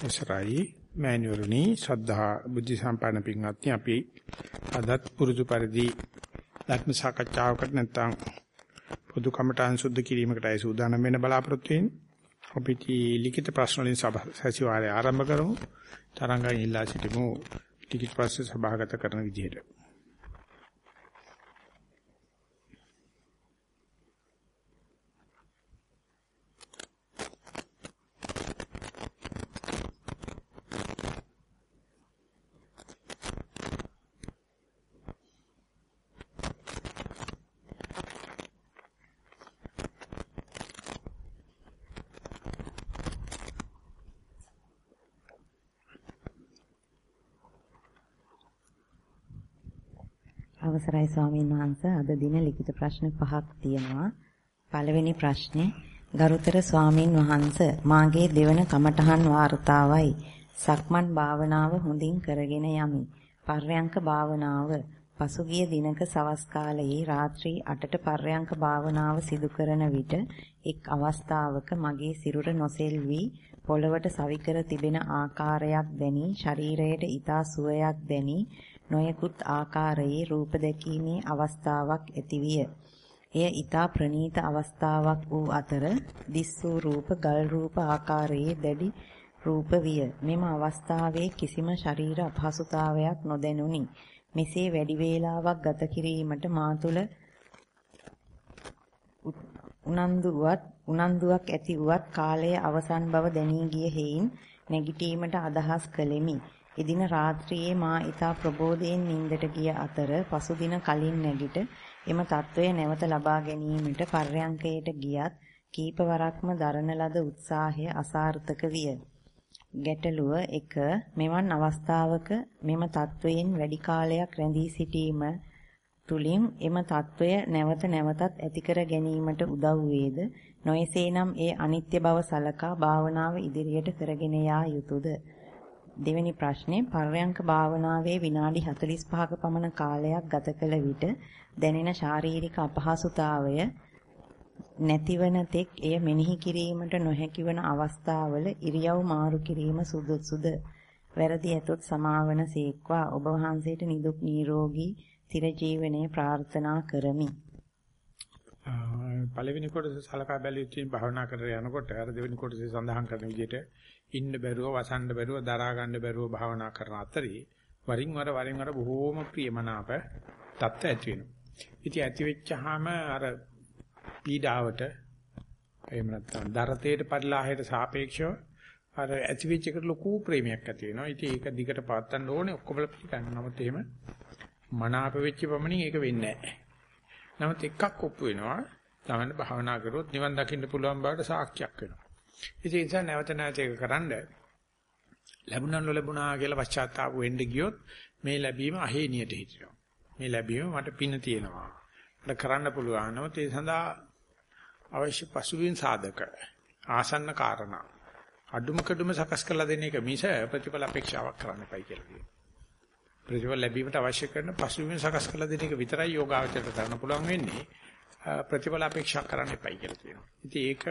ඉස්සරයි මෑණිවරණි ශ්‍රද්ධා බුද්ධ සම්පන්න පින්වත්නි අපි අදත් පුරුදු පරිදි ධර්ම සාකච්ඡාවකට නැත්නම් පොදු කමඨාන් සුද්ධ කිරීමකටයි සූදානම් වෙන්න බලාපොරොත්තු වෙන්නේ. අපි ලිඛිත ප්‍රශ්න වලින් සැසිවාරය ආරම්භ කරමු. තරංගයන් ඉල්ලා සිටිමු ලිඛිත ප්‍රශ්න සභාගත කරන විදිහට. අවසරයි ස්වාමීන් වහන්ස අද දින ලිඛිත ප්‍රශ්න පහක් තියෙනවා. පළවෙනි ප්‍රශ්නේ ගරුතර ස්වාමීන් වහන්ස මාගේ දෙවන කමඨහන් වාර්තාවයි. සක්මන් භාවනාව හොඳින් කරගෙන යමි. පර්යංක භාවනාව පසුගිය දිනක සවස් කාලයේ රාත්‍රී 8ට පර්යංක භාවනාව සිදු කරන විට එක් අවස්ථාවක මගේ සිරුර නොසෙල්වි පොළවට සවිකර තිබෙන ආකාරයක් දැනි ශරීරයට ඊතා සුවයක් දැනි නොයෙකුත් ආකාරයේ රූප දැකීමේ අවස්ථාවක් ඇතිවිය. එය ඊතා ප්‍රනීත අවස්ථාවක් වූ අතර දිස් වූ රූප ගල් රූප ආකාරයේ දැඩි රූප විය. මෙම අවස්ථාවේ කිසිම ශරීර අපහසුතාවයක් නොදැනුනි. මෙසේ වැඩි වේලාවක් ගත කිරීමට මා තුළ උනන්දුවත් උනන්දුවක් ඇති වුවත් කාලය අවසන් බව දැනී ගිය හේයින් නැගිටීමට අදහස් කළෙමි. එදින රාත්‍රියේ මා ඊතා ප්‍රබෝධයෙන් නිින්දට ගිය අතර පසුදින කලින් නැගිට එම తත්වය නැවත ලබා ගැනීමට පර්යංකයට ගියත් කීප වරක්ම දරන ලද උත්සාහය අසාර්ථක විය. ගැටලුව 1 මෙවන් අවස්ථාවක මෙම తත්වයෙන් වැඩි කාලයක් රැඳී සිටීම තුලින් එම తත්වය නැවත නැවතත් ඇතිකර ගැනීමට උදව් වේද නොයසේනම් ඒ අනිත්‍ය බව සලකා භාවනාව ඉදිරියට කරගෙන යා යුතුයද දෙවෙනි ප්‍රශ්නේ පර්යංක භාවනාවේ විනාඩි 45ක පමණ කාලයක් ගත කළ විට දැනෙන ශාරීරික අපහසුතාවය නැතිවන තෙක් එය මෙනෙහි කිරීමට නොහැකි වන අවස්ථාවල ඉරියව් මාරු කිරීම සුදුසුද වැරදි ඇතොත් සමාවන සීක්වා ඔබ වහන්සේට නිදුක් නිරෝගී චිරජීවනයේ ප්‍රාර්ථනා කරමි. පළවෙනි කොටස සලකා බැලුවොත් භාවනා කරගෙන යනකොට අර දෙවෙනි කොටසේ සඳහන් කරන විදිහට ඉන්න බැරුව වසන්න බැරුව දරා ගන්න බැරුව භාවනා කරන අතරේ වරින් වර වරින් වර බොහෝම ප්‍රියමනාප තත්ත්ව ඇති වෙනවා. ඉතින් ඇති වෙච්චාම අර පීඩාවට එහෙම නැත්නම් දරතේට පරිලාහයට සාපේක්ෂව අර ඇති වෙච්ච එකට ලොකු ප්‍රේමයක් ඇති වෙනවා. ඉතින් ඒක දිගට පවත්වන්න ඕනේ ඔක්කොම පිළිගන්න. නමුත් එහෙම මනාප වෙච්ච පමණින් ඒක වෙන්නේ නැහැ. නමුත් එකක් ඔප්පු වෙනවා. තමන්න භාවනා කරොත් නිවන් දකින්න පුළුවන් බවට සාක්ෂියක් වෙනවා. ඉතින් ඒ නිසා නැවත නැවත ඒක කරන්න ලැබුණා නොලැබුණා කියලා පශ්චාත්තාප වෙන්න ගියොත් මේ ලැබීම අහේනියට හිටිනවා. මේ ලැබීම මට පින තියෙනවා. මට කරන්න පුළුවන්. නමුත් ඒ සඳහා අවශ්‍ය පසුබිම් සාධක ආසන්න කාරණා අඩුම කඩුම සකස් කරලා දෙන එක මිස ප්‍රතිඵල අපේක්ෂාවක් කරන්න එපයි කියලා කියනවා. ප්‍රතිඵල ලැබීමට අවශ්‍ය කරන පසුබිම් සකස් කරලා දෙන එක විතරයි යෝගාවචරයට කරන්න පුළුවන් වෙන්නේ. ප්‍රතිඵල අපේක්ෂා කරන්න එපයි කියලා කියනවා. ඉතින් ඒක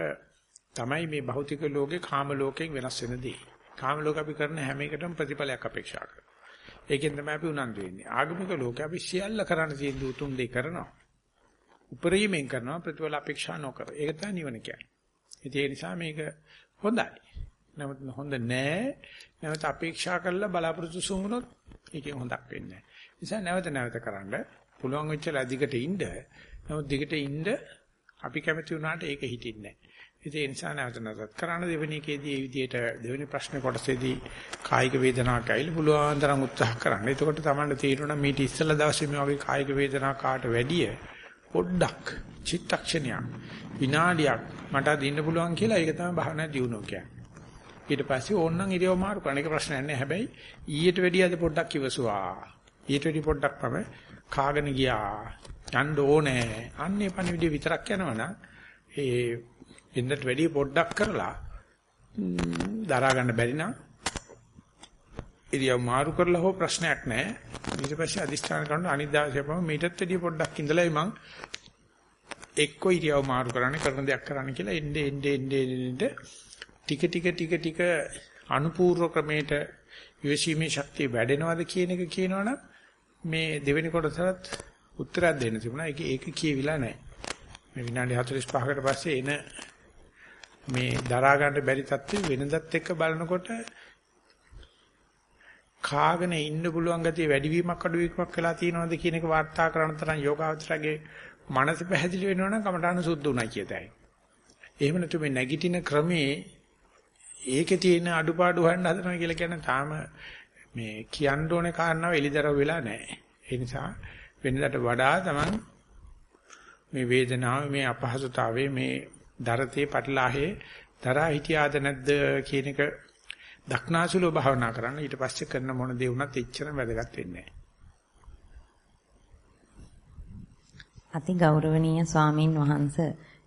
තමයි මේ භෞතික ලෝකේ කාම ලෝකයෙන් වෙනස් වෙන දේ. කාම ලෝක අපි කරන හැම එකටම ප්‍රතිඵලයක් අපේක්ෂා කරනවා. ඒකෙන් තමයි අපි උනන්දු වෙන්නේ. ආගමික ලෝකේ අපි සියල්ල කරන්න තියෙන උතුම් දේ කරනවා. උපරිමයෙන් කරනවා ප්‍රතිඵල අපේක්ෂා නොකර. ඒක තමයි නිවන කියන්නේ. ඒ නිසා මේක හොඳයි. නමුත් හොඳ නෑ. නැවත අපේක්ෂා කරලා බලාපොරොත්තු සුමුනොත් ඒකෙන් හොඳක් වෙන්නේ නෑ. නිසා නැවත නැවත කරන්න පුළුවන් වෙච්ච ලදිකට ඉන්න. නමුත් දිගට ඉන්න අපි කැමති වුණාට ඒක හිතින්නේ නෑ. ඒ නිසා නැවත නැවතත් කරන්න දෙවෙනි එකේදී මේ විදිහට දෙවෙනි ප්‍රශ්නේ කොටසේදී කායික වේදනාවක් ඇවිල්ලා පුළුවන් තරම් උත්සාහ කරන්න. එතකොට තමයි තේරෙනවා මීට ඉස්සෙල්ලා දවසේ මේ වගේ කායික වේදනාවක් කාට වැඩිය පොඩ්ඩක් චිත්තක්ෂණයක් විනාඩියක් මට දින්න පුළුවන් කියලා ඒක තමයි භාවනා දියුණුව කියන්නේ. ඊට පස්සේ ඕනනම් ඉරියව් මාරු කරන එක ප්‍රශ්නයක් නෑ. හැබැයි ඊට වැඩිය අද පොඩ්ඩක් ඉවසුවා. ඊට වැඩි පොඩ්ඩක් තමයි කාගෙන ගියා. යන්න ඕනේ. අන්නේ පණිවිඩය විතරක් යනවනම් ඒ එන්නට වැඩි පොඩ්ඩක් කරලා දරා ගන්න බැරි නම් ඉරියව් මාරු කරලා හෝ ප්‍රශ්නයක් නැහැ. ඊට පස්සේ අදිස්ථාන කරන අනිත් දවසේ පම මීටත් වැඩි පොඩ්ඩක් ඉඳලායි මං එක්ක ඉරියව් මාරු කරන්නේ කරන දෙයක් කරන්න කියලා එන්නේ එන්නේ එන්නේ ටික ටික ටික ටික අනුපූර්ව ක්‍රමයට ඉවසීමේ ශක්තිය වැඩෙනවද කියන එක කියනවනම් මේ දෙවෙනි කොටසට උත්තරයක් දෙන්න තිබුණා. ඒක ඒක කියවිලා නැහැ. මේ විනාඩි 45කට පස්සේ එන මේ දරා ගන්න බැරි තත්ත්වෙ වෙනදත් එක්ක බලනකොට කාගෙන ඉන්න පුළුවන් ගතිය වැඩිවීමක් අඩුවීමක් වෙලා තියෙනවද කියන එක වාර්තා කරන තරම් යෝගාවචරගේ මනස පැහැදිලි වෙනවනම් කමඨාන සුද්ධ උනායි කියතයි. එහෙම නැතු මේ නැගිටින ක්‍රමේ ඒකේ තියෙන අඩුපාඩු හොයන්න හදනවා කියලා කියන්නේ තාම මේ කියන්න ඕනේ කාරණාව එලිදරව් වෙලා නැහැ. ඒ නිසා වෙනදාට වඩා තමන් මේ වේදනාව මේ අපහසුතාවයේ මේ දරතේ පටලාහේ දරා හිටියාද නැද්ද කියන එක දක්නාසුලෝ භාවනා කරන්න ඊට පස්සේ කරන මොන දේ වුණත් එච්චර වැදගත් වෙන්නේ නැහැ. අති ගෞරවනීය ස්වාමින් වහන්ස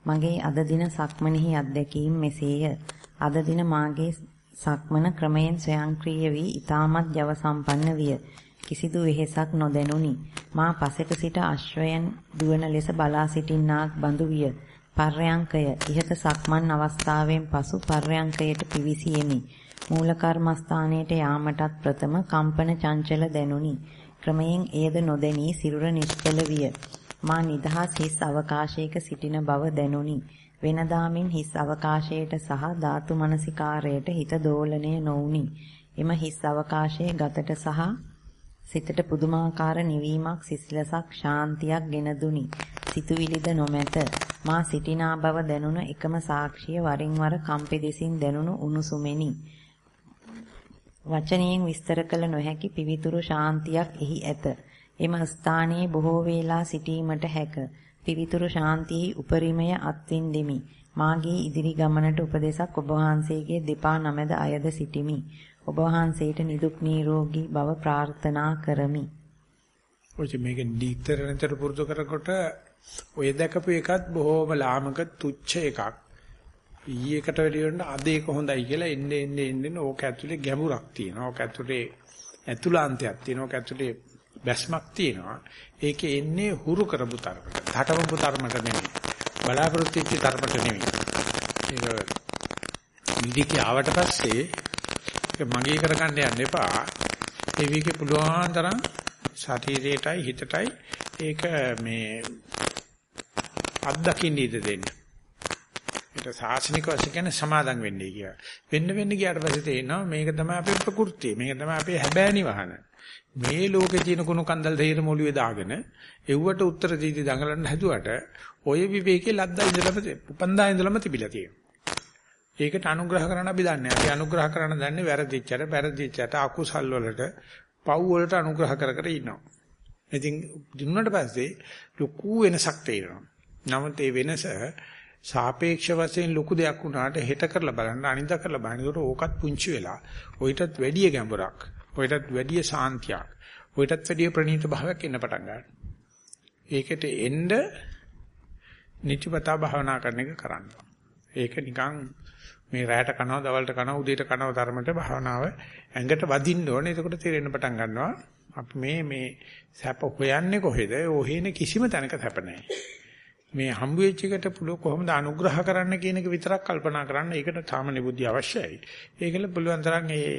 මගේ අද දින සක්මනෙහි අත්දැකීම් මෙසේය. අද දින මාගේ සක්මන ක්‍රමයෙන් ස්වයංක්‍රීය වී ඊටමත් ජව සම්පන්න විය. කිසිදු වෙහෙසක් නොදැනුනි. මා පසෙක සිට අශ්වයන් දුවන ලෙස බලා සිටින්නාක් බඳු විය. පර්යංකය ඉහත සක්මන් අවස්ථාවෙන් පසු පර්යංකයට පිවිසියෙමි. මූල කර්මස්ථානයට යාමටත් ප්‍රථම කම්පන චංචල දැනුනි. ක්‍රමයෙන් එයද නොදැනී සිරුර නිශ්චල විය. මා නිදහස් හිස් අවකාශයක සිටින බව දැනුනි. වෙනදාමින් හිස් අවකාශයට සහ ධාතු මනසිකාරයට හිත දෝලණය නොවුනි. එම හිස් අවකාශයේ ගතට සහ සිතට පුදුමාකාර නිවීමක් සිසිලසක් ශාන්තියක් ගෙන දුනි. සිතුවිලිද නොමැත. මා සිටිනා බව දැනුණ එකම සාක්ෂිය වරින් වර කම්පෙදෙසින් දැනුණු උණුසුමෙනි. වචනයෙන් විස්තර කළ නොහැකි පිවිතුරු ශාන්තියක් එහි ඇත. එම ස්ථානයේ බොහෝ වේලා සිටීමට හැක. පිවිතුරු ශාන්තියේ උපරිමය අත්විඳෙමි. මාගේ ඉදිරි ගමනට උපදේශක් ඔබ වහන්සේගේ දෙපා නමද අයද සිටිමි. ඔබ වහන්සේට නිදුක් නිරෝගී බව ප්‍රාර්ථනා කරමි. ඔය මේක නිතර නිතර පුරුදු කරකොට ඔය දැකපු එකත් බොහෝම ලාමක තුච්ච එකක්. ඊයකට වැඩි වෙන අද ඒක හොඳයි කියලා එන්නේ එන්නේ එන්නේ ඕක ඇතුලේ ගැඹුරක් තියෙනවා. ඕක ඇතුලේ ඇතුළාන්තයක් තියෙනවා. ඕක ඇතුලේ බැස්මක් තියෙනවා. ඒකේ එන්නේ හුරු කරපු තරමට. ධටවපු තරමට නෙමෙයි. බලාපොරොත්තු වෙච්ච තරමට නෙමෙයි. ඒක නිදිකේ ආවට පස්සේ ඒක මගේ කරගන්න යන්න එපා. ඒ විකේ පුළුවන් තරම් ශරීරයටයි හිතටයි ඒක මේ අත්දකින්න ඉඩ දෙන්න. ඒක සාසනික වශයෙන් කියන්නේ සමාදම් වෙන්නේ කියලා. වෙන්න වෙන්න ගියාට පස්සේ තේරෙනවා මේක තමයි අපේ ප්‍රകൃතිය. මේක තමයි අපේ හැබෑනි වහන. මේ ලෝකේ තියෙන කුණු කන්දල් දෙහිර මොළුවේ දාගෙන එව්වට උත්තර දීදී දඟලන්න හැදුවට ඔය විවේකේ ලද්දා ඉඳලම උපන්දා ඉඳලම තිබිලා තියෙනවා. ඒකට අනුග්‍රහ කරන්න අපි දන්නේ. අපි අනුග්‍රහ කරන්න දන්නේ වැරදිච්චට, වැරදිච්චට අකුසල් වලට, පව් වලට අනුග්‍රහ කර කර ඉන්නවා. ඉතින් දුන්නාට පස්සේ ලොකු වෙනසක් තේරෙනවා. නමුත් ඒ වෙනස සාපේක්ෂ වශයෙන් ලොකු දෙයක් වුණාට හෙට කරලා බලන්න අනිදා කරලා බලන්න. ඒකට ඕකත් පුංචි වෙලා. ඔయితත් වැඩි ගැඹුරක්. ඔయితත් වැඩි සාන්තියක්. ඔయితත් වැඩි ප්‍රණීත භාවයක් එන්න පටන් ගන්නවා. ඒකට එන්න නිතිපතා භාවනා කරන එක කරන්න. ඒක නිකන් මේ රැයට කනවා, දවල්ට කනවා, උදේට කනවා තරමට භාවනාව ඇඟට වදින්න ඕනේ. එතකොට තේරෙන්න පටන් ගන්නවා. අපි මේ මේ සැප හොයන්නේ කොහෙද? ඔහේන කිසිම තැනක සැප නැහැ. මේ හම්බ වෙච්ච එකට පුළුවන් කොහොමද අනුග්‍රහ කරන්න කියන එක විතරක් කල්පනා කරන්න. ඒකට සාමාන්‍ය බුද්ධිය අවශ්‍යයි. ඒකල පුළුවන් තරම් මේ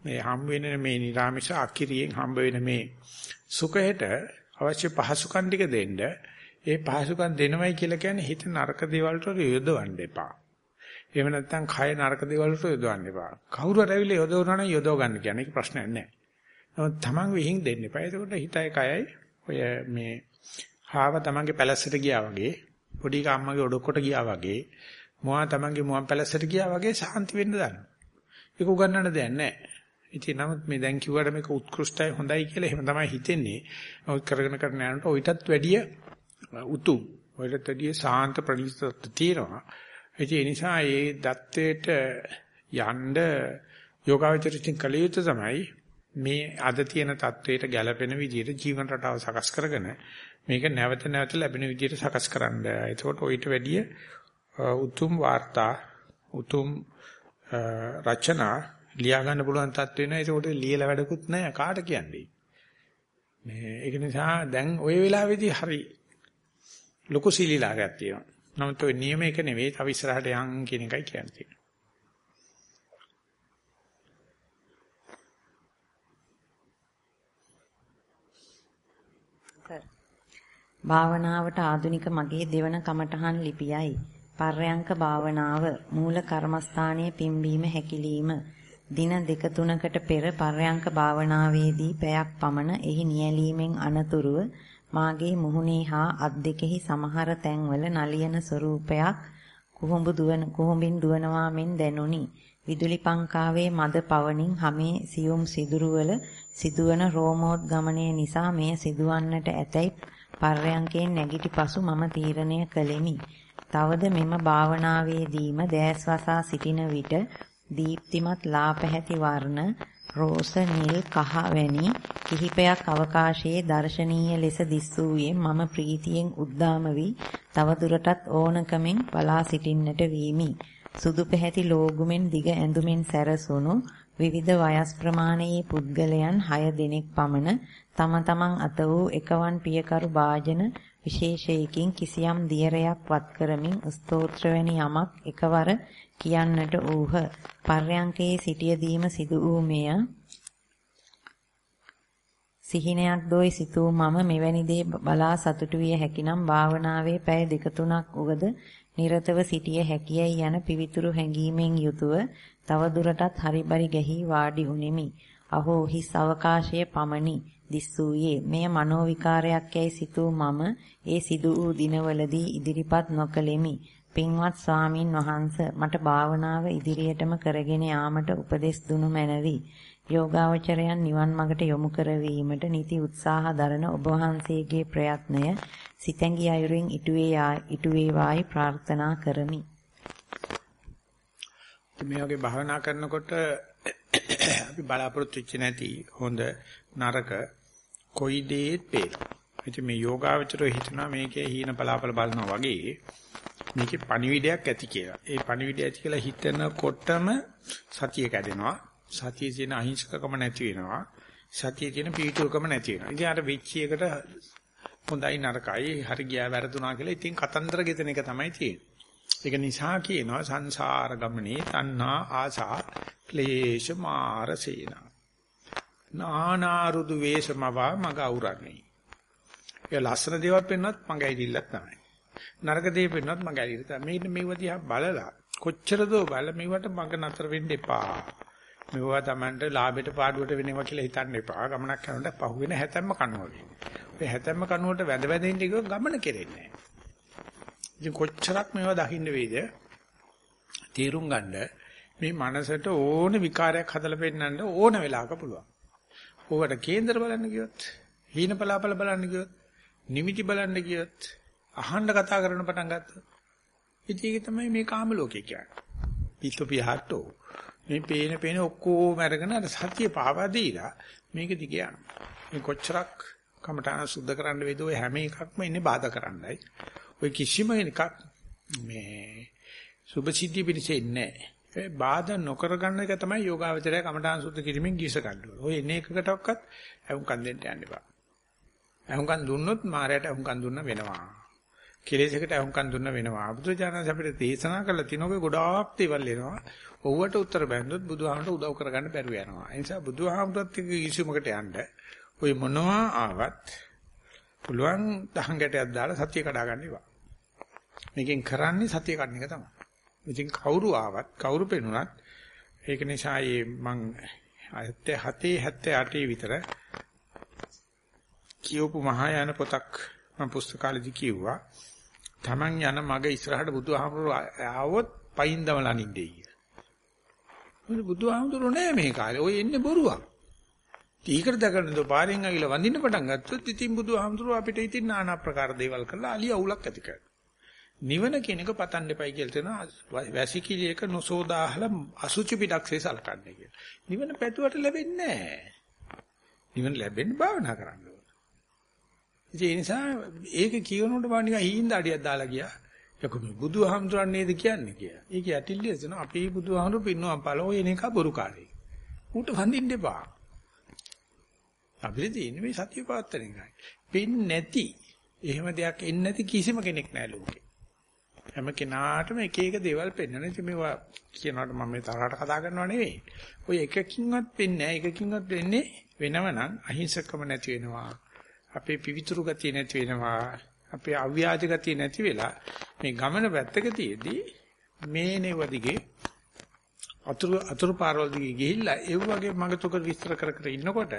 මේ හම්බ වෙන මේ නිරාමිෂ අකිරියෙන් හම්බ වෙන මේ සුඛයට අවශ්‍ය පහසුකම් ටික දෙන්න. ඒ පහසුකම් දෙනවයි කියලා කියන්නේ හිත නරක දේවල් වලට යොදවන්න එපා. එහෙම නැත්නම් කය නරක දේවල් වලට යොදවන්න එපා. කවුරු හරි ඇවිල්ලා යොදවනවා නම් යොදව ගන්න කියන්නේ ඒක ප්‍රශ්නයක් නෑ. නමුත් Taman විහිං දෙන්න එපා. එතකොට හිතයි කයයි ඔය මේ කාව තමන්ගේ පැලැස්සට ගියා වගේ පොඩි කම්මගේ ඔඩොක්කොට ගියා වගේ මොහා තමන්ගේ මුවන් පැලැස්සට ගියා වගේ සාන්ති වෙන්න දන්නවා. ඒක උගන්නන්න දෙයක් නැහැ. ඉතින් නමුත් මේ දැන් කිව්වට මේක උත්කෘෂ්ටයි හොඳයි කියලා එහෙම තමයි හිතෙන්නේ. ඔය කරගෙන කරන යනකොට ඔయితත් වැඩිය උතුම්. ඔయితත් වැඩිය සාන්ත ප්‍රණීතත්වයක් තියෙනවා. ඒ නිසා ඒ தත්වයට යන්න යෝගාවචරිතින් කළ යුතු තමයි මේ අද තියෙන தത്വයට ගැළපෙන විදිහට ජීවන රටාව සකස් කරගෙන මේක නැවත නැවත ලැබෙන විදිහට සකස් කරන්න. එතකොට ඊට වැඩිය උතුම් වාර්තා උතුම් රචනා ලියා ගන්න පුළුවන් තත්ත්ව වෙනවා. ඒකට ලියලා වැඩකුත් නැහැ. කාට කියන්නේ? මේ ඒක නිසා දැන් ওই වෙලාවේදී හරි ලොකු සීලීලාගයක් තියෙනවා. නමුත් ওই නියම එක නෙවෙයි. තව ඉස්සරහට යන් කියන එකයි කියන්නේ. භාවනාවට ආධුනික මගේ දෙවන කමඨහන් ලිපියයි. පර්යංක භාවනාව මූල කර්මස්ථානයේ පිම්බීම හැකිලිම දින දෙක තුනකට පෙර පර්යංක භාවනාවේදී පැයක් පමණ එහි නියැලීමෙන් අනතුරුව මාගේ මුහුණේ හා අත් දෙකෙහි සමහර තැන්වල නලියන ස්වරූපයක් කුහුඹු දුවන කුහුඹින් දුවනවා මෙන් දැනුනි. විදුලි පංකාවේ මද පවණින් හැමේ සියුම් සිදුරුවල සිදුවන රෝමෝද්ගමනය නිසා මෙය සිදුවන්නට ඇතැයි පර්යංකයෙන් නැගිටි පසු මම තීරණය කළෙමි. තවද මෙම භාවනාවේදීම දැස් වසා සිටින විට දීප්තිමත් ලා පැහැති වර්ණ රෝස නිල් කහ වැනි කිහිපයක් අවකාශයේ දර්ශනීය ලෙස දිස්සූයේ මම ප්‍රීතියෙන් උද්දාම වී තවදුරටත් ඕනකමින් බලා සිටින්නට වීමි. සුදු පැහැති ලෝගුමෙන් දිග ඇඳුමින් සැරසුණු විවිධ වයස් ප්‍රමාණයේ පුද්ගලයන් 6 දෙනෙක් පමණ තම තමන් අත වූ එකවන් පියකරු වාජන විශේෂයකින් කිසියම් දියරයක් වත් කරමින් ස්තෝත්‍ර වැනි යමක් එකවර කියන්නට ඌහ. පර්යංකයේ සිටියදීම සිදු වූ මෙය සිහිනයක් දෝයි සිතූ මම මෙවැනි දේ බලා සතුටු විය හැකිනම් භාවනාවේ පැය දෙක තුනක් උගද නිරතව සිටිය හැකියයි යන පිවිතුරු හැඟීමෙන් යුතුව තව දුරටත් හරිබරි ගැහි වාඩි වුනිමි. අහෝ හිස් අවකාශයේ පමණි දිස්සූයේ මෙය මනෝ විකාරයක් යයි සිතූ මම ඒ සිදු වූ දිනවලදී ඉදිරිපත් නොකළෙමි. පින්වත් ස්වාමින් වහන්ස මට භාවනාව ඉදිරියටම කරගෙන යාමට උපදෙස් දුනු මැනවි. යෝගාවචරයන් නිවන් මඟට යොමු කරවීමට නිති උත්සාහ දරන ඔබ වහන්සේගේ ප්‍රයත්නය සිතැඟි අයුරින් ඉටු වේවායි ප්‍රාර්ථනා කරමි. මේ වගේ භාවනා කරනකොට අපි බලාපොරොත්තු වෙච්ච නැති හොඳ නරක කොයි දේත් පේනවා. ඉතින් මේ යෝගාවචරය හිතනවා මේකේ හීන බලාපල බලනවා වගේ මේකේ පණිවිඩයක් ඇති කියලා. ඒ පණිවිඩය ඇති කියලා හිතනකොටම සතිය කැඩෙනවා. සතියේ තියෙන අහිංසකකම නැති වෙනවා. සතියේ තියෙන පීඩුවකම නැති වෙනවා. ඉතින් අර වෙච්ච එකට හොඳයි නරකයි හරි ගියා වැරදුනා කියලා ඉතින් කතන්දර ගෙතන එක තමයි තියෙන්නේ. ඒක නිසා කියනවා සංසාර ගමනේ තණ්හා ආසා ක්ලේශ මාරසේන. නානාරුදු වේශමවා මග අවුරන්නේ. ඒ ලස්සන දේවල් පෙන්වත් මගේ ඇවිල්ලක් තමයි. නරක දේ පෙන්වත් මගේ ඇවිල්ලා තමයි. මේක මේව දිහා බලලා කොච්චර දෝ බල මේවට මග නතර වෙන්න එපා. මේවා Tamanට ලාභයට පාඩුවට වෙනවා කියලා හිතන්න එපා. ගමනක් යනකොට පහුවෙන හැතැම්ම කනවා වගේ. ඔය හැතැම්ම කනුවට වැඳ වැඳ ඉන්න එක ගමන කෙරෙන්නේ නැහැ. ඉතින් කොච්චරක් මේවා දකින්න වේද? තීරුම් ගන්න මේ මනසට ඕන විකාරයක් හදලා පෙන්නන්න ඕන වෙලාවක පුළුවන්. ඕවට කේන්දර බලන්න ගියොත්, හීන පලාපල බලන්න ගියොත්, නිමිති බලන්න ගියොත්, අහන්න කතා කරන පටන් ගත්තොත්. ඉතින් ඒක තමයි මේ කාම ලෝකේ කියන්නේ. පිටු පිහට්ටෝ. මේ පේන පේන ඔක්කොම අරගෙන අර සතිය පාවා දීලා මේක දිගේ යනවා. මේ කොච්චරක් කමඨාන සුද්ධ කරන්න වේද ඔය හැම එකක්ම ඉන්නේ බාධා කරන්නයි. ඔය කිසිම එකක් මේ සුභසිද්ධිය පිණිසේ නැහැ. බාධා නොකර ගන්න එක තමයි යෝගාවචරය කමඨාන් සුද්ධ කිරීමෙන් ගිස ගන්න ඕනේ. ඔය එන එකකටවත් අහුම්කම් දෙන්න යන්න එපා. අහුම්කම් දුන්නොත් මායයට අහුම්කම් දුන්න වෙනවා. කෙලෙසකට අහුම්කම් දුන්න වෙනවා. බුදුචානන් අපිට දේශනා කළ තිනෝගේ ගොඩාක් දේවල් එනවා. ඔව්වට උත්තර බැන්දොත් බුදුහාමට උදව් කරගන්න බැරුව යනවා. ඒ නිසා බුදුහාමටත් කිසිමකට යන්න ඔය මොනවා ආවත් පුළුවන් දහං ගැටයක් දාලා සතිය කඩා ගන්න ඒවා. මේකෙන් කරන්නේ සතිය කඩන එක තමයි. ඉතින් කවුරු ආවත් කවුරු පෙනුනත් ඒක නිසා මේ මං 77 78 විතර කියවපු මහායාන පොතක් මම පුස්තකාලෙදි කිව්වා. Taman යන මග ඉස්සරහට බුදුහාමුදුරුවෝ ආවොත් පයින් දමලා නින්නේ කියලා. මොකද බුදුහාමුදුරුවෝ නෑ මේ කාලේ. ඔය එන්නේ බොරුවක්. ටීකට දකන දෝ පාරෙන් අවිල වඳින්න පටන් ගත්තොත් ඉතින් බුදුහාමුදුරුවෝ අපිට ඉතින් নানা ආකාර දේවල් කරලා අලිය අවුලක් ඇති කරනවා. නිවන කියන එක පතන්න එපයි කියලා තේනවා වැසිකිළියක නොසෝදාහල අසුචි පිටක්සේ සලකන්නේ කියලා. නිවන පැතුවට ලැබෙන්නේ නැහැ. නිවන ලැබෙන්නේ භාවනා කරන්න ඕන. ඒ නිසා ඒක කියනකොට මම නිකන් හීන දාඩියක් දාලා ගියා. ඒක මේ බුදුහාමුදුරන් නේද කියන්නේ කියලා. ඒක යටිල්ලිය දෙන අපේ බුදුහාමුදුරු පින්නම් පළෝ එන එක බොරු කාලේ. ඌට වඳින්න එපා. අපිට තියෙන්නේ මේ සතිය පවත්තන එකයි. පින් නැති එහෙම දෙයක් එන්නේ නැති කිසිම කෙනෙක් නැහැ ලෝකේ. හැම කෙනාටම එක එක දේවල් පෙන්වන ඉතින් මේවා කියනකොට මම මේ තරහට කතා කරනව නෙවෙයි. ඔය එකකින්වත් වෙන්නේ නැහැ. එකකින්වත් වෙන්නේ වෙනව නම් අහිංසකම නැති වෙනවා. අපේ පිවිතුරු ගතිය නැති වෙනවා. අපේ අව්‍යාජ ගතිය නැති වෙලා මේ ගමන පැත්තක තියේදී මේ නෙවදිගේ අතුරු අතුරු පාරවල් දිගේ ගිහිල්ලා ඒ වගේ මගතුක විස්තර කර කර ඉන්නකොට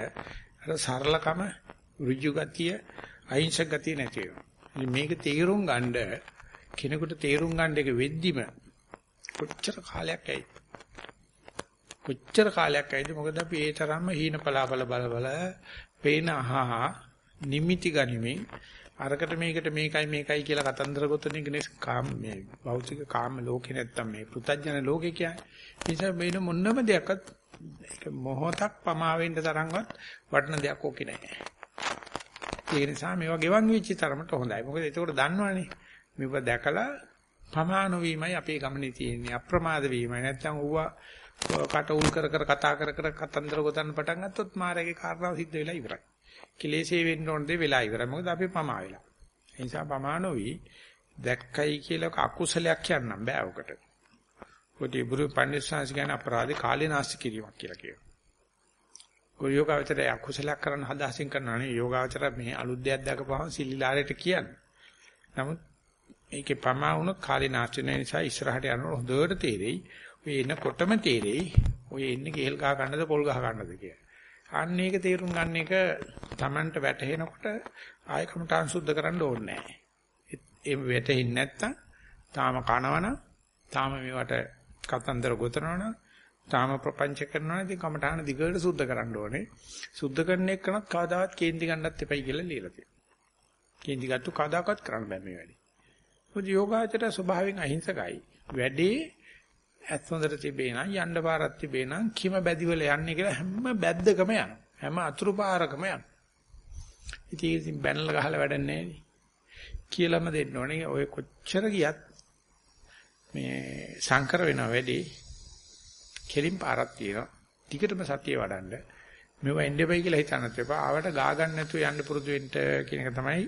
අර සරලකම ඍජු ගතිය අහිංසක ගතිය නැති වෙනවා. මේක තේරුම් ගන්න කෙනෙකුට තේරුම් ගන්න එක වෙද්දිම කොච්චර කාලයක් ඇයි කොච්චර කාලයක් ඇයිද මොකද අපි ඒ තරම්ම හීන පලාපල බල බල පේන අහහා නිමිති ගනිමින් අරකට මේකට මේකයි මේකයි කියලා කතන්දර ගොතන එක නේ කාම මේ භෞතික කාම ලෝකේ නැත්තම් මේ පෘථජන ලෝකේ කියන්නේ. නිසා මේන මොන්නම දෙයක්වත් ඒක මොහොතක් පමා වෙන්න තරම්වත් වටින දෙයක් ඕකේ නැහැ. ඒ නිසා මේවා ගෙවන් වෙච්ච තරමට හොඳයි. මොකද ඒකෝට දන්නවනේ. මේව දැකලා පමා නොවීමයි අපේ ගමනේ තියෙන්නේ. අප්‍රමාද වීමයි. නැත්තම් ඌවා කට උල් කර කර කතා කර කර කතන්දර ගොතන්න පටන් ගත්තොත් මාරගේ කාරණාව සිද්ධ වෙලා ඉවරයි. කෙලෙසේ වෙන්න ඕන දේ වෙලා ඉවරයි. මොකද අපි පමා වෙලා. ඒ නිසා පමා නොවි දැක්කයි කියලා අකුසලයක් කියන්නම් බෑ ඔකට. පොඩි බුරු පන්සිංශ කියන අපරාධේ කාලේ නාස්ති කිරීමක් කියලා කියනවා. යෝගාවචරය අකුසලයක් කරන්න හදාසින් කරනවා නේ යෝගාවචර මේ අලුත් දෙයක් දැකපුවම සිල්ලාරයට කියන්නේ. නමුත් මේකේ පමා වුණොත් කාලේ නාස්ති වෙන නිසා ඉස්සරහට යනකොට හොඳට තේරෙයි. ඔය එනකොටම තේරෙයි. ඔය එන්නේ කේල් ගහ ගන්නද පොල් ගහ ගන්නද කියලා. අන්න ඒක තේරුම් ගන්න එක Tamanට වැටහෙනකොට ආය කමටහන් සුද්ධ කරන්න ඕනේ නැහැ. ඒ වැටෙන්නේ නැත්තම් තාම කනවනම් තාම මේවට කතන්දර ගොතනවනම් තාම ප්‍රපංච කරනවා ඉතින් කමටහන දිගට සුද්ධ කරන්න ඕනේ. සුද්ධ කරන එකනත් කවදාවත් කේන්ති ගන්නත් එපයි කියලා ලියලා තියෙනවා. කේන්ති ගත්තු කවදාකවත් කරන්න බෑ මේ වැඩේ. මොකද යෝගාචර ස්වභාවයෙන් අහිංසකයි. වැඩේ ඇත් හොඳට තිබේ නම් යන්න පාරක් තිබේ නම් කිම බැදිවල යන්නේ කියලා හැම බැද්දකම යනවා. හැම අතුරු පාරකම යනවා. ඉතින් ඉතින් බැනලා ගහලා වැඩක් නැහැ කියලාම දෙන්න ඕනේ. ඔය කොච්චර ගියත් මේ සංකර වෙන වැඩි කෙලින් පාරක් තියෙනවා. ටිකටම සතිය වඩන්න. මේව එන්නේපයි කියලා හිතන්නත් එපා. ආවට ගා ගන්න නැතුව යන්න පුරුදු වෙන්න කියන එක තමයි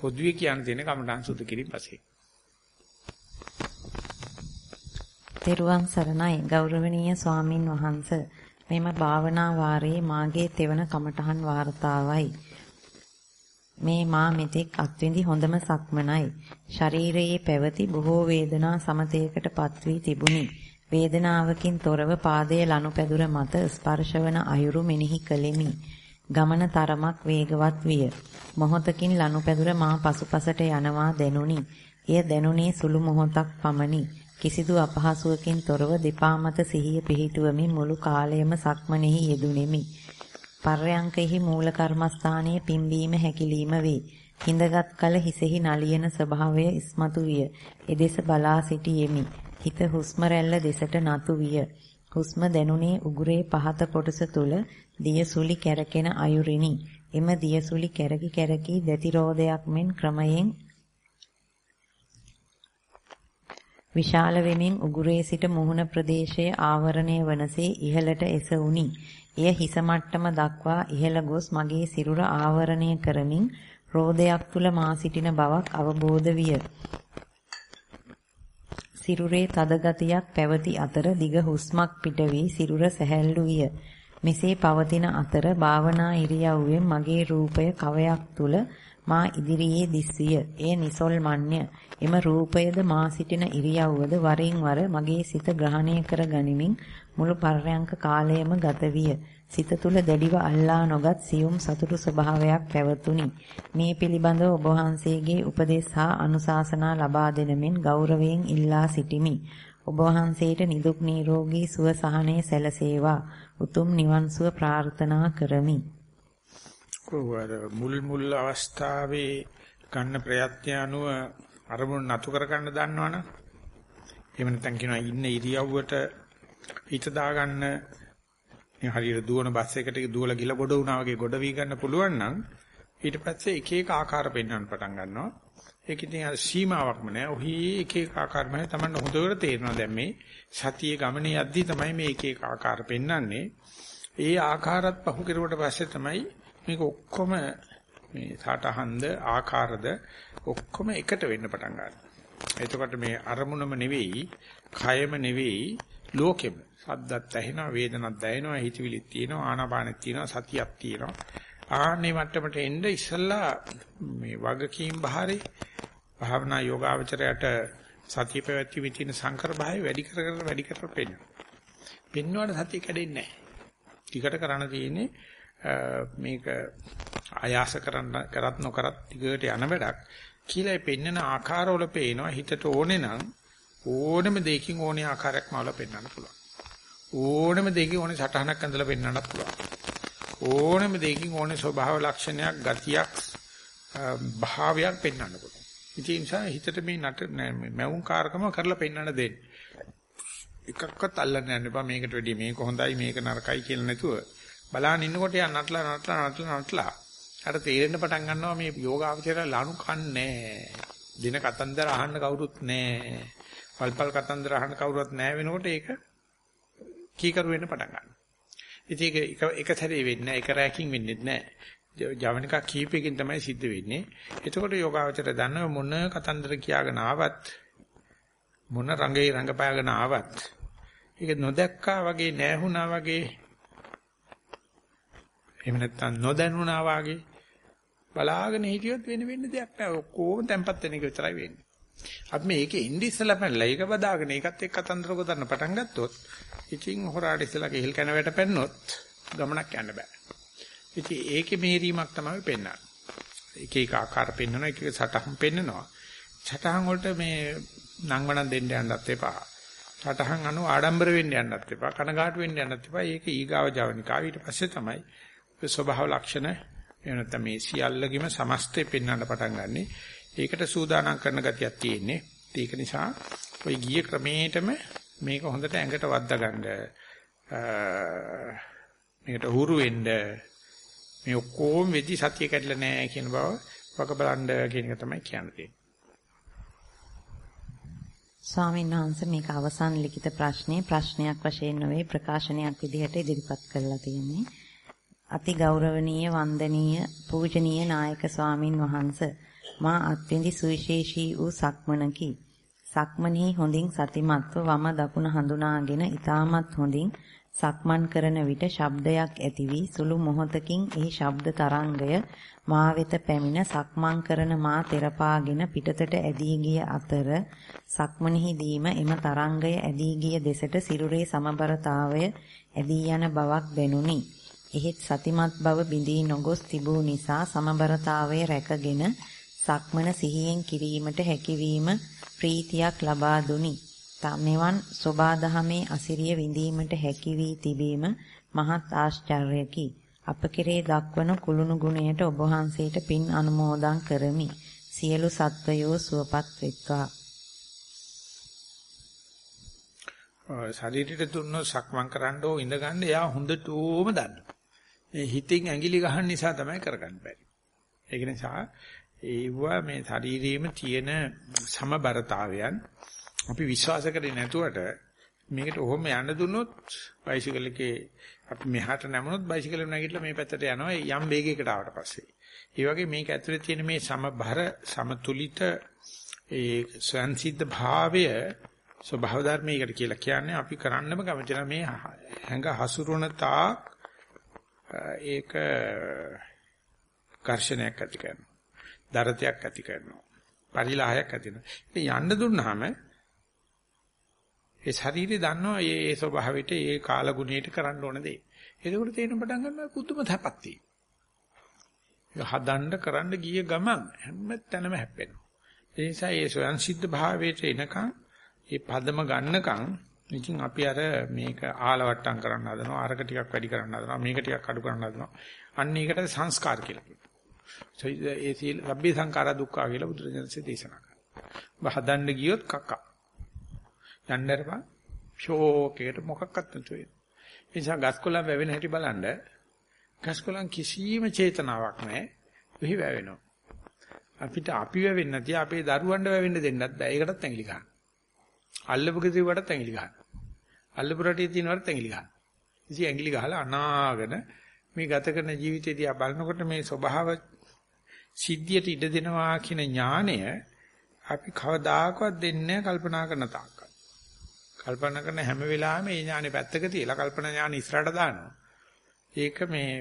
පොදුවේ කියන්න තියෙන කමඨාන් සුද්ධ කිරීම පස්සේ. තෙරුවන් සරණයි. ගෞරවනීය ස්වාමින් වහන්ස මෙම භාවනා වාරයේ මාගේ තෙවන කමඨහන් වාර්තාවයි. මේ මා මෙතෙක් අත්විඳි හොඳම සක්මනයි. ශරීරයේ පැවති බොහෝ වේදනා සමතයකටපත් වී තිබුණි. වේදනාවකින් තොරව පාදයේ ලනුපැදුර මත ස්පර්ශවන අයුරු මෙනෙහි කළෙමි. ගමන තරමක් වේගවත් විය මොහොතකින් ලනුපැදුර මා පසුපසට යනවා දැනුනි එය දැනුනේ සුළු මොහොතක් පමණි කිසිදු අපහසුවකින් තොරව දෙපා මත සිහිය පිහිටුවමින් මුළු කාලයම සක්මනේහි යෙදුණෙමි. පර්යංකෙහි මූල කර්මස්ථානයේ පිම්බීම හැකිලිම වේ. හිඳගත් කල හිසෙහි නලියන ස්වභාවය ඉස්මතු විය. එදෙස බලා සිටියෙමි. හිත හුස්ම රැල්ල දෙසට නතු විය. හුස්ම දැනුනේ උගුරේ පහත කොටස තුල දියසුලි කැරකෙන අයුරිනි. එම දියසුලි කැරකි කැරකි දැති රෝදයක් මෙන් ක්‍රමයෙන් විශාල වෙමින් උගුරේ සිට මුහුණ ප්‍රදේශයේ ආවරණය වනසේ ඉහළට එසවුනි. එය හිස මට්ටම දක්වා ඉහළ ගොස් මගේ සිරුර ආවරණය කරමින් රෝදයක් තුල මා සිටින බවක් අවබෝධ විය. සිරුරේ තද ගතියක් පැවති අතර දිග හුස්මක් පිට වී සිරුර සැහැල්ලු විය. මෙසේ පවතින අතර භාවනා ඉරියව්වෙන් මගේ රූපය කවයක් තුල මා ඉදිරියේ දිස්විය. එය නිසල්මන්්‍ය. එම රූපයද මා සිටින ඉරියව්වද වරින් වර මගේ සිත ග්‍රහණය කර ගනිමින් මුළු පර්යංක කාලයම ගත විය. සිත තුල දැඩිව අල්ලා නොගත් සියුම් සතුටු ස්වභාවයක් පැවතුණි. මේ පිළිබඳව ඔබ වහන්සේගේ උපදෙස් හා අනුශාසනා ලබා දෙන මෙන් ගෞරවයෙන් ඉල්ලා සිටිමි. ඔබ වහන්සේට නිදුක් නිරෝගී සුව සහනය සැලසේවා. උතුම් නිවන් සුව ප්‍රාර්ථනා කරමි. කොහොර මුල් මුල් අවස්ථාවේ ගන්න ප්‍රයත්න අනුව අරමුණ නතු කර ගන්න දන්නවනම් එහෙම නැත්නම් කියනවා ඉන්න ඉරියව්වට හිත දාගන්න මේ හරියට දුවන බස් එකකට දුවලා ගිල ගොඩ වුණා වගේ ගොඩ වී ගන්න පුළුවන් නම් ඊට පස්සේ එක එක ආකාර පෙන්වන්න පටන් ගන්නවා ඒක ඉතින් අර සීමාවක්ම නෑ ඔහි එක එක ආකාරම තමයි හොඳට තේරෙනවා දැන් මේ සතියේ ගමනේ යද්දි තමයි මේ එක එක ආකාර පෙන්වන්නේ ඒ ආකාරات පහු කෙරුවට පස්සේ තමයි මේක ඔක්කොම මේ සාටහන්ද ආකාරද ඔක්කොම එකට වෙන්න පටන් ගන්නවා. එතකොට මේ අරමුණම නෙවෙයි, කයම නෙවෙයි, ලෝකෙම. සද්දත් ඇහෙනවා, වේදනත් දැනෙනවා, හිතවිලිත් තියෙනවා, ආනාපානෙත් තියෙනවා, සතියක් තියෙනවා. ආන්නේ මට්ටමට එන්න ඉස්සල්ලා මේ වගකීම් බහරේ භාවනා යෝගාවචරයට සතිය පැවැත්වි විචින සංකර භාවය වැඩි කර කර වැඩි කර පෙන්න. පෙන්වන සතිය කැඩෙන්නේ නැහැ. ටිකට කරන්න තියෙන්නේ මේක ආයාස කරන්න කරත් නොකරත් ටිකට යන වැඩක් කියලා ඒ පෙන්නන ආකාරවල පේනවා හිතට ඕනේ නම් ඕනම දෙයකින් ඕනේ ආකාරයක් මවල පෙන්වන්න පුළුවන්. ඕනම දෙයකින් ඕනේ සටහනක් ඇඳලා පෙන්වන්නත් පුළුවන්. ඕනම දෙයකින් ඕනේ ස්වභාව ලක්ෂණයක් ගතියක් භාවයක් පෙන්වන්න පුළුවන්. ඉතින් නිසා හිතට මේ නට මැවුම් කාර්කම කරලා පෙන්වන්න දෙන්න. එකක්වත් අල්ලන්න යන්න එපා. මේකට වැඩිය මේක හොඳයි මේක නරකයි කියලා නැතුව. බලන්න ඉන්නකොට යා නටලා නටලා නටලා නටලා. අර තේරෙන්න පටන් ගන්නවා මේ යෝගාවචරය ලනු කන්නේ දින කතන්දර අහන්න කවුරුත් නැහැ. පල්පල් කතන්දර අහන්න කවුරුත් නැහැ වෙනකොට ඒක කීකරු වෙන්න පටන් ගන්නවා. ඉතින් ඒක එක සැරේ වෙන්නේ එක රැකින් වෙන්නේ නැහැ ජවනිකා කීපයකින් තමයි සිද්ධ වෙන්නේ එතකොට යෝගාවචරය දන්නව මොන කතන්දර කියාගෙන ආවත් මොන රංගේ රංගපෑගෙන ආවත් ඒක නොදැක්කා වගේ නැහුණා වගේ එහෙම නැත්නම් නොදැනුණා වගේ බලාගෙන හිටියොත් වෙන වෙන්න දෙයක් නැහැ. ඔක්කොම තැම්පත් වෙන එක විතරයි වෙන්නේ. අපි මේකේ ඉන්දි ඉස්සලා පැනලා ඒක බදාගෙන ඒකත් එක්ක අතන්දර ගොතන්න පටන් ගත්තොත් ඉතින් හොරාට ඉස්සලා ගෙහිල් කන වැට පැන්නොත් ගමනක් යන්න බෑ. ඉතින් ඒකේ මේරීමක් තමයි පෙන්වන්නේ. එක එක ආකාර පෙන්වනවා, එක එක සටහන් පෙන්වනවා. සටහන් වලට මේ නංවනන් දෙන්න යන්නත් එපා. සටහන් අනු ආඩම්බර වෙන්න යන්නත් එපා. කනගාටු වෙන්න යන්නත් එපා. ඒක ඊගාව ජවනිකාව ඊට පස්සේ තමයි ස්වභාව ලක්ෂණ එහෙම නැත්නම් මේ සියල්ලගෙම සමස්තය පෙන්වන්න පටන් ගන්නෙ. ඒකට සූදානම් කරන ගතියක් තියෙන්නේ. ඒක නිසා ඔය ගිය ක්‍රමේටම මේක හොඳට ඇඟට වද්දා ගන්න. මේකට හුරු වෙන්න මේ ඔක්කොම වෙදි සතිය කැඩලා නැහැ කියන බව වක බලන්න කියන එක තමයි කියන්නේ. ස්වාමීන් වහන්සේ මේක අවසන් ලිඛිත ප්‍රශ්නේ ප්‍රශ්නයක් වශයෙන් නොවේ ප්‍රකාශනයක් විදිහට ඉදිරිපත් කරලා තියෙන්නේ. අති ගෞරවනීය වන්දනීය පූජනීය නායක ස්වාමින් වහන්ස මා අත්විඳි සුවිශේෂී වූ සක්මනකි සක්මනෙහි හොඳින් සතිමත්ව වම දකුණ හඳුනාගෙන ඊටමත් හොඳින් සක්මන් කරන විට ශබ්දයක් ඇති වී සුළු මොහොතකින් එහි ශබ්ද තරංගය මා වෙත පැමිණ සක්මන් කරන මා තෙරපාගෙන පිටතට ඇදී ගිය අතර සක්මනෙහිදීම එම තරංගය ඇදී ගිය දෙසට සිරුරේ සමබරතාවය ඇදී යන බවක් දැනුනි. එහෙත් සතිමත් බව බිඳී නොගොස් තිබූ නිසා සමබරතාවය රැකගෙන සක්මන සිහියෙන් කිරීමට හැකියවීම ප්‍රීතියක් ලබා දුනි. මෙවන් සෝබාදහමේ අසිරිය විඳීමට හැකි වී තිබීම මහත් ආශ්චර්යකි. අප කෙරේ දක්වන කුළුණු ගුණයට ඔබ වහන්සේට පින් අනුමෝදන් කරමි. සියලු සත්වයෝ සුවපත් වෙත්වා. ශරීරයට දුන්නොත් සක්මන් කරන්න ඕ ඉඳ ගන්න එයා හොඳටම දන්නවා. මේ හිතින් ඇඟිලි ගහන නිසා තමයි කරගන්න බැරි. ඒක නිසා ඒවා මේ ශරීරයේම තියෙන සමබරතාවයන් අපි විශ්වාස කරේ නැතුවට මේකට ඔහොම යන්න දුන්නොත් බයිසිකල් එකේ අපි මෙහාට නැමුණොත් බයිසිකල් නැගිටලා මේ පැත්තට යනවා යම් වේගයකට ආවට පස්සේ. ඒ වගේ මේක ඇතුලේ තියෙන මේ සමබර සමතුලිත ඒ සංසිද්ධ භාවය ස්වභාව ධර්මයකට කියලා කියන්නේ අපි කරන්නම කැමති මේ හැඟ හසුරුවන තාක් ඒක ඝර්ෂණයක් ඇති කරනවා. දරතයක් ඇති කරනවා. පරිලාහයක් ඇති වෙනවා. ඉතින් යන්න දුන්නාම ඒ ශරීරය දන්නවා මේ ඒ ස්වභාවයට ඒ කාලගුණයට කරන්න ඕන දේ. එතකොට තේරෙන පටන් ගන්නවා පුදුම තැපක් තියෙනවා. හදන්න කරන්න ගිය ගමන් හැම තැනම හැප්පෙනවා. ඒ නිසා මේ ස්වයන් සිද්ධ භාවයට එනකන් ඒ පදම ගන්නකන් ඉතින් අපි අර මේක ආලවට්ටම් කරන්න හදනවා අරක ටිකක් වැඩි කරන්න හදනවා මේක ටිකක් අඩු කරන්න හදනවා අන්න ඒකට සංස්කාර කියලා කියනවා ඒ සීල රබ්බේ සංඛාර දුක්ඛ කියලා බුදුරජාණන්සේ දේශනා කරනවා ඔබ හදන්න ගියොත් කක්කා. යන්නරපන් ෂෝක් එකට මොකක්වත් නැතු වෙන ඒ නිසා ගස්කොලන් වැවෙන හැටි බලන්න. ගස්කොලන් කිසිම චේතනාවක් නැහැ. වෙහි වැවෙනවා. අපිට අපි වැවෙන්නේ නැති අපේ දරුවන්ට වැවෙන්න දෙන්නත් බෑ. ඒකටත් ඇඟිලි ගන්න. අල්ලපු ගෙදරටත් ඇඟිලි ගන්න. අල්ලපු රටියේ තියෙනවට ඇඟිලි ගන්න. ඉතින් ඇඟිලි ගහලා අනාගෙන මේ ගත කරන ජීවිතය දිහා බලනකොට මේ ස්වභාව සිද්ධියට ඉඩ දෙනවා කියන ඥාණය අපි කවදාකවත් දෙන්නේ කල්පනා කරන තාක්ක. කල්පනා කරන හැම වෙලාවෙම මේ ඥානෙ පැත්තක තියලා කල්පනා ඥාන ඉස්සරහට දානවා. ඒක මේ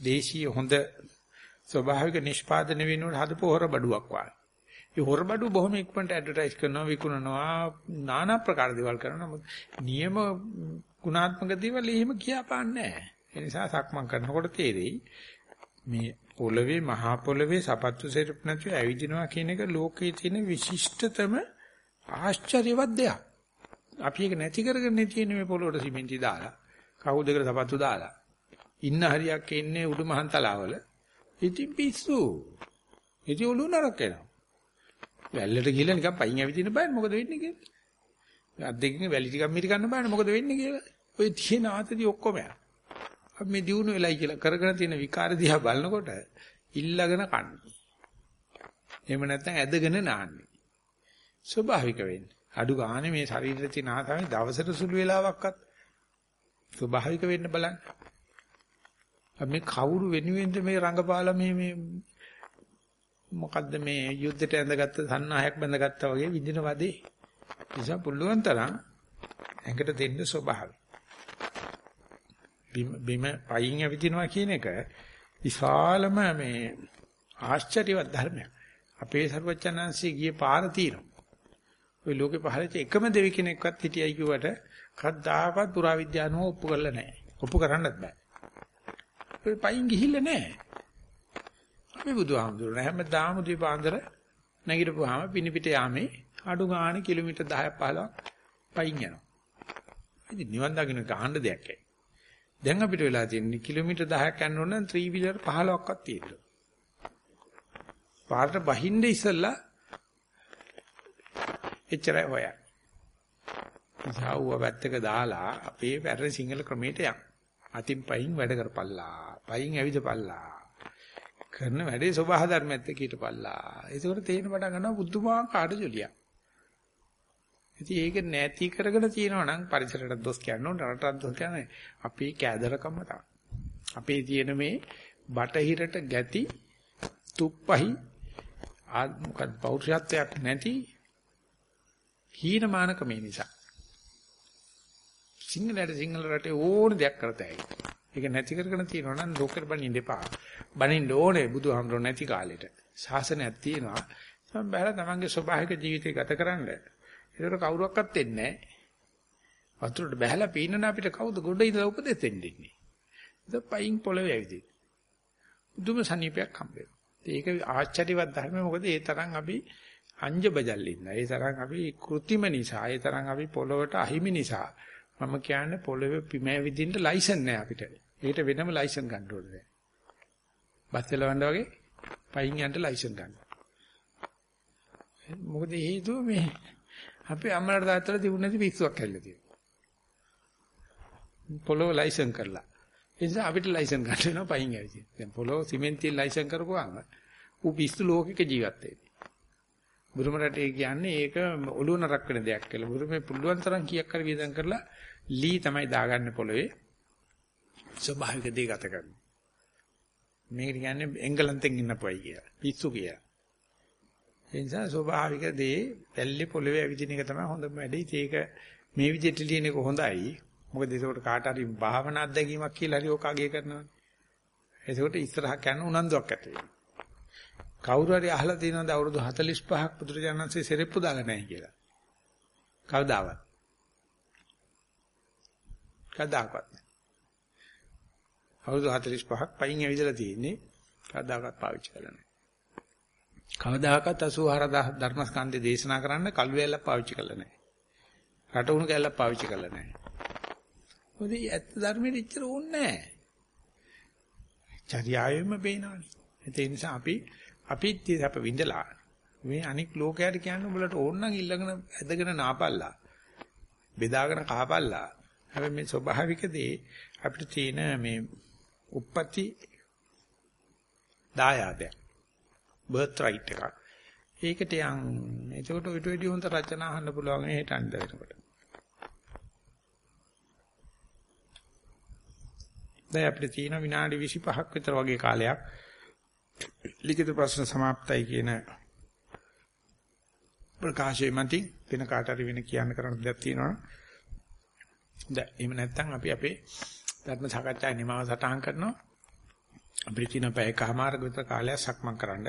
දේශීය හොඳ ස්වභාවික නිෂ්පාදනය වෙනකොට හදපු හොර බඩුවක් වගේ. ඒ හොර බඩු බොහොම ඉක්මනට ඇඩ්වර්ටයිස් කරනවා විකුණනවා নানা ප්‍රකාර දේවල් කරනවා. නමුත් නියම ගුණාත්මක දේවල් එහෙම කියපාන්නේ නැහැ. ඒ නිසා සක්මන් කරනකොට තේරෙයි මේ පොළවේ මහා පොළවේ සපත්තු සෙරප් නැතුව ඇවිදිනවා කියන එක ලෝකයේ තියෙන විශිෂ්ටතම ආශ්චර්යවත් දෙයක්. අපි ඒක නැති කරගෙන තියෙන මේ පොළොවට සිමෙන්ති දාලා කවුදකට සපත්තු දාලා. ඉන්න හරියක් ඉන්නේ උඩු මහන්තලාවල ඉතින් පිස්සු. ඉතින් ඔළුව නරක වෙනවා. වැල්ලට ගිහලා නිකන් පයින් ඇවිදින්න බෑ මොකද වෙන්නේ කියලා. අත් දෙකකින් වැලි ටිකක් මිරි ගන්න බෑනේ මොකද වෙන්නේ කියලා. ඔය තියෙන ආතතිය ඔක්කොම යනවා අපි මේ දිනු වෙලයි කියලා කරගෙන තියෙන විකාර දිහා බලනකොට ඉල්ලගෙන කන්නේ එහෙම නැත්නම් ඇදගෙන නාන්නේ ස්වභාවික වෙන්නේ අඩු ගානේ මේ ශරීරයේ තියෙන ආසාවෙන් දවසට සුළු වෙලාවක්වත් ස්වභාවික වෙන්න බලන්න. අපි කවුරු වෙනුවෙන්ද මේ රංගපාලා මේ මේ මොකද්ද මේ යුද්ධයට ඇඳගත්ත සන්නාහයක් බැඳගත්තා වගේ විඳින වදේ. නිසා පුළුවන් තරම් ඇඟට දෙන්න ස්වභාවය. බිම පයින් ඇවිදිනවා කියන එක විශාලම මේ ආශ්චර්යවත් ධර්මයක්. අපේ ਸਰවචනංශයේ ගිය පාර තියෙනවා. ওই ලෝකෙ පහළට එකම දෙවි කෙනෙක්වත් හිටියයි කිව්වට කද්දාකවත් පුරාවිද්‍යානුව ඔප්පු කරලා නැහැ. ඔප්පු කරන්නත් බෑ. ඒ පයින් ගිහිල්ලා නැහැ. අපි බුදුහාමුදුරනේ හැමදාම දීපාන්දර නැගිටපුවාම පිනිපිට යාමේ අඩු ගාණ කිලෝමීටර් 10ක් 15ක් පයින් යනවා. ඉතින් නිවන් දකින්න ගහන්න දෙයක් නැහැ. දැන් අපිට වෙලා තියෙන්නේ කිලෝමීටර් 10ක් යන්න ඕන නම් 3 wheeler 15ක්වත් තියෙනවා. පාරට බහින්න ඉස්සෙල්ලා එච්චරයි හොයන්නේ. ඉසාවුව පැත්තක දාලා අපේ වැරදි සිංහල ක්‍රමයට යන්න. අතින් පයින් වැඩ කරපල්ලා. පයින් ඇවිදපල්ලා. කරන වැඩේ සබහා ධර්මයත් එක්ක හිටපල්ලා. ඒකෝට තේරෙන පටන් ගන්නවා බුද්ධමාකාර ජොලියක්. ඉතින් ඒක නැති කරගෙන තියෙනවා නම් පරිසරයට දොස් කියන්න ඕන රටට දොස් කියන්නේ අපේ කෑදරකම තමයි. අපේ තියෙන මේ බටහිරට ගැති තුප්පහි ආ මොකද පෞරුෂත්වයක් නැති හීනමානකම නිසා. සිංහලට සිංහල රටේ ඕන දෙයක් කරතයි. ඒක නැති කරගෙන තියෙනවා නම් ලෝකෙට බණින්න එපා. බණින්න ඕනේ බුදුහාමරෝ නැති කාලෙට. ශාසනයක් තියෙනවා. මම බැලලා තමන්ගේ ස්වභාවික ජීවිතය ගත කරන්න. ඒකට කවුරුවක්වත් දෙන්නේ නැහැ. වතුරට බහැලා පීනන අපිට කවුද ගොඩ ඉඳලා උපදෙස් දෙන්නේ. ඒක පයින් පොළවේ ඇවිදින්. බුදුම සනීපයක් හම්බ වෙනවා. ඒක ආශ්චර්යවත් ධර්ම මොකද ඒ තරම් අපි අංජ බජල් ඉන්නා. ඒ තරම් අපි કૃතිම නිසා, ඒ තරම් අපි පොළොවට අහිමි නිසා. මම කියන්නේ පොළොවේ පිමෑ විදින්න ලයිසන් නැහැ අපිට. ඒකට වෙනම ලයිසන් ගන්න ඕනේ. බස් එලවන්න වගේ පයින් යන්න ලයිසන් ගන්න. මොකද හේතුව මේ අපේ අම්මලාට තාත්තලා තිබුණ නැති පිස්සුවක් හැල්ලලා තියෙනවා. පොළොව ලයිසන් කරලා. ඒ නිසා අපිට ලයිසන් ගන්න වෙනවා පයින් ඇවිදින්න. දැන් පොළොව සිමෙන්තියෙන් ලයිසන් කරපුවාම ඌ පිස්සු ලෝකෙක ජීවත් වෙන්නේ. බුරුම රටේ කියන්නේ ඒක ඔළුව නරක් වෙන දෙයක් කියලා. බුරුමේ පුළුවන් තරම් කීයක් හරි වියදම් කරලා ලී තමයි දාගන්න පොළවේ. ස්වභාවික දේ ගත කරනවා. මේක කියන්නේ එංගලන්තෙන් ඉන්නපොයි කියලා. පිස්සු කියලා. ඒ නිසා ස්වභාවික දේ පැල්ලේ පොළවේ ඇවිදින එක තමයි හොඳම වැඩේ. ඒක මේ විදිහට ලියන එක හොඳයි. මොකද ඒකට කාට හරි භාවනා අත්දැකීමක් කියලා හරි ඕක අගය කරනවානේ. ඒකට ඉස්සරහ යන උනන්දුවක් ඇති වෙනවා. කවුරු හරි අහලා තියෙනවද අවුරුදු 45ක් පුදුරජානන්සේ සෙරෙප්පු දාලා නැහැ කියලා. කවදාවත්. කවදාකවත් නැහැ. අවුරුදු 45ක් පයින් ඇවිදලා තියෙන්නේ කවදාකවත් පාවිච්චි කරලා නැහැ. කවදාකවත් 84000 ධර්මස්කන්ධය දේශනා කරන්න කළු වැල්ලක් පාවිච්චි කරලා නැහැ. රටුණු කැල්ලක් පාවිච්චි කරලා නැහැ. මොකද ඇත්ත ධර්මෙට ඉච්චර ඕනේ නැහැ. චර්යාවෙම බේනවනේ. ඒ නිසා අපි අපිත් අප විඳලා මේ අනික් ලෝකයට කියන්නේ උඹලට ඕන නම් ඉල්ලගෙන ඇදගෙන නාපල්ලා බෙදාගෙන කහපල්ලා හැබැයි මේ ස්වභාවික දේ අපිට තියෙන මේ උප්පත්ති දායාදය බර්ත් රයිට් එක ඒකට යන් එතකොට ඊට වැඩි හොඳ රචනා අහන්න පුළුවන් එහෙට අඬ වෙනකොට දැන් අපිට තියෙන විනාඩි 25ක් විතර වගේ කාලයක් ලිඛිත ප්‍රශ්න સમાප්තයි කියන ප්‍රකාශය මතින් වෙන කාට හරි වෙන කියන්න කරන්න දෙයක් තියෙනවා. දැන් එහෙම නැත්නම් අපි අපේ ධර්ම සාකච්ඡාවේ නිමාව සටහන් කරනවා. අපිට තියෙන පැයකමාරක විතර කාලයක් සක්මන් කරන්න.